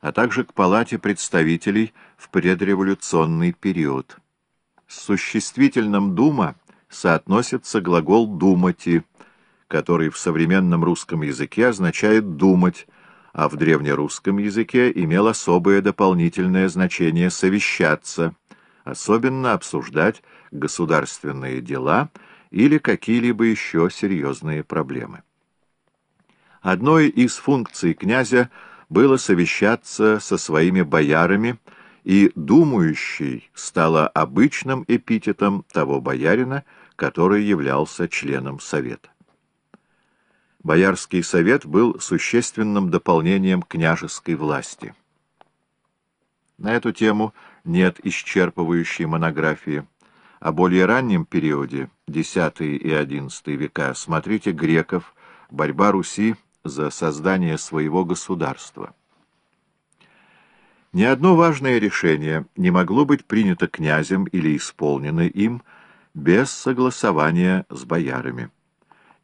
а также к Палате представителей в предреволюционный период. С существительным «дума» соотносится глагол «думати», который в современном русском языке означает «думать», а в древнерусском языке имел особое дополнительное значение «совещаться», особенно обсуждать государственные дела или какие-либо еще серьезные проблемы. Одной из функций князя было совещаться со своими боярами, и «думающий» стало обычным эпитетом того боярина, который являлся членом Совета. Боярский совет был существенным дополнением княжеской власти. На эту тему нет исчерпывающей монографии. О более раннем периоде, X и XI века, смотрите «Греков. Борьба Руси за создание своего государства». Ни одно важное решение не могло быть принято князем или исполнено им без согласования с боярами.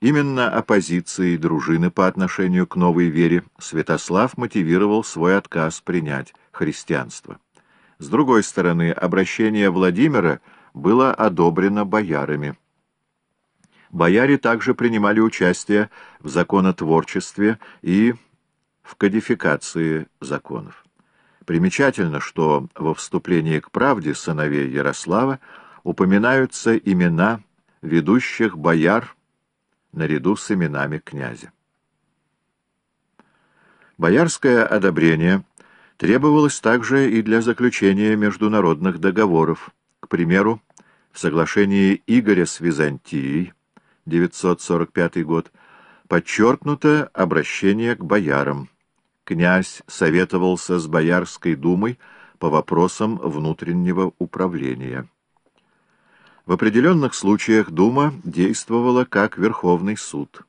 Именно оппозицией дружины по отношению к новой вере Святослав мотивировал свой отказ принять христианство. С другой стороны, обращение Владимира было одобрено боярами. Бояре также принимали участие в законотворчестве и в кодификации законов. Примечательно, что во вступлении к правде сыновей Ярослава упоминаются имена ведущих бояр наряду с именами князя. Боярское одобрение требовалось также и для заключения международных договоров, к примеру, в соглашении Игоря с Византией, 945 год, подчеркнуто обращение к боярам. Князь советовался с Боярской думой по вопросам внутреннего управления. В определенных случаях Дума действовала как Верховный суд.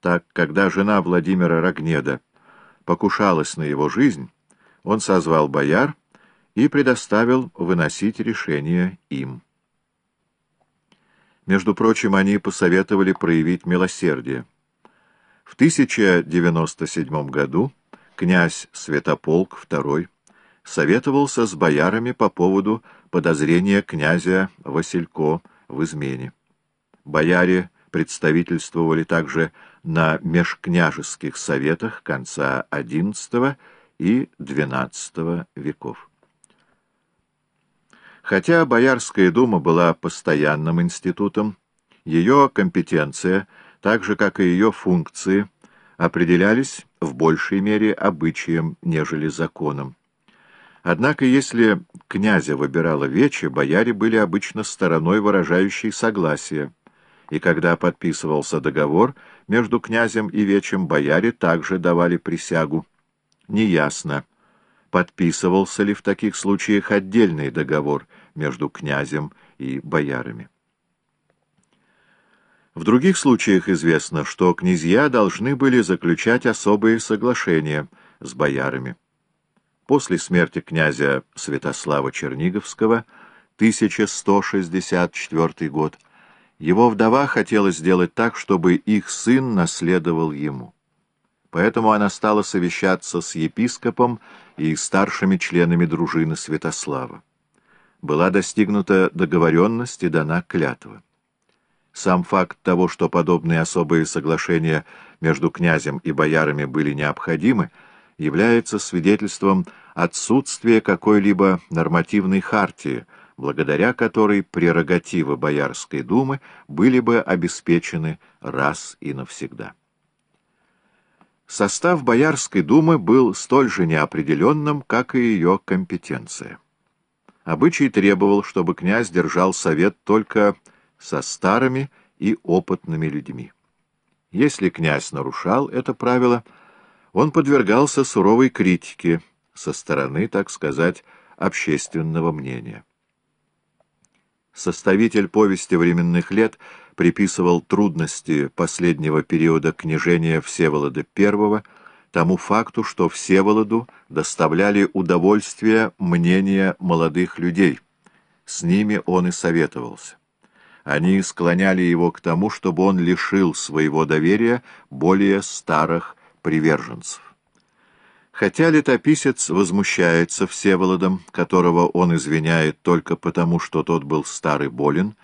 Так, когда жена Владимира Рогнеда покушалась на его жизнь, он созвал бояр и предоставил выносить решение им. Между прочим, они посоветовали проявить милосердие. В 1097 году князь Святополк II советовался с боярами по поводу подозрения князя Василько в измене. Бояре представительствовали также на межкняжеских советах конца XI и XII веков. Хотя Боярская дума была постоянным институтом, ее компетенция, так же как и ее функции, определялись в большей мере обычаем, нежели законом. Однако, если князя выбирала Вече, бояре были обычно стороной, выражающей согласие, и когда подписывался договор между князем и Вечем, бояре также давали присягу. Неясно, подписывался ли в таких случаях отдельный договор между князем и боярами. В других случаях известно, что князья должны были заключать особые соглашения с боярами. После смерти князя Святослава Черниговского, 1164 год, его вдова хотела сделать так, чтобы их сын наследовал ему. Поэтому она стала совещаться с епископом и старшими членами дружины Святослава. Была достигнута договоренность и дана клятва. Сам факт того, что подобные особые соглашения между князем и боярами были необходимы, является свидетельством отсутствия какой-либо нормативной хартии, благодаря которой прерогативы Боярской думы были бы обеспечены раз и навсегда. Состав Боярской думы был столь же неопределенным, как и ее компетенция. Обычай требовал, чтобы князь держал совет только со старыми и опытными людьми. Если князь нарушал это правило – он подвергался суровой критике со стороны, так сказать, общественного мнения. Составитель повести временных лет приписывал трудности последнего периода княжения Всеволода I тому факту, что Всеволоду доставляли удовольствие мнения молодых людей. С ними он и советовался. Они склоняли его к тому, чтобы он лишил своего доверия более старых приверженцев. Хотя летописец возмущается Всеволодом, которого он извиняет только потому, что тот был старый болен,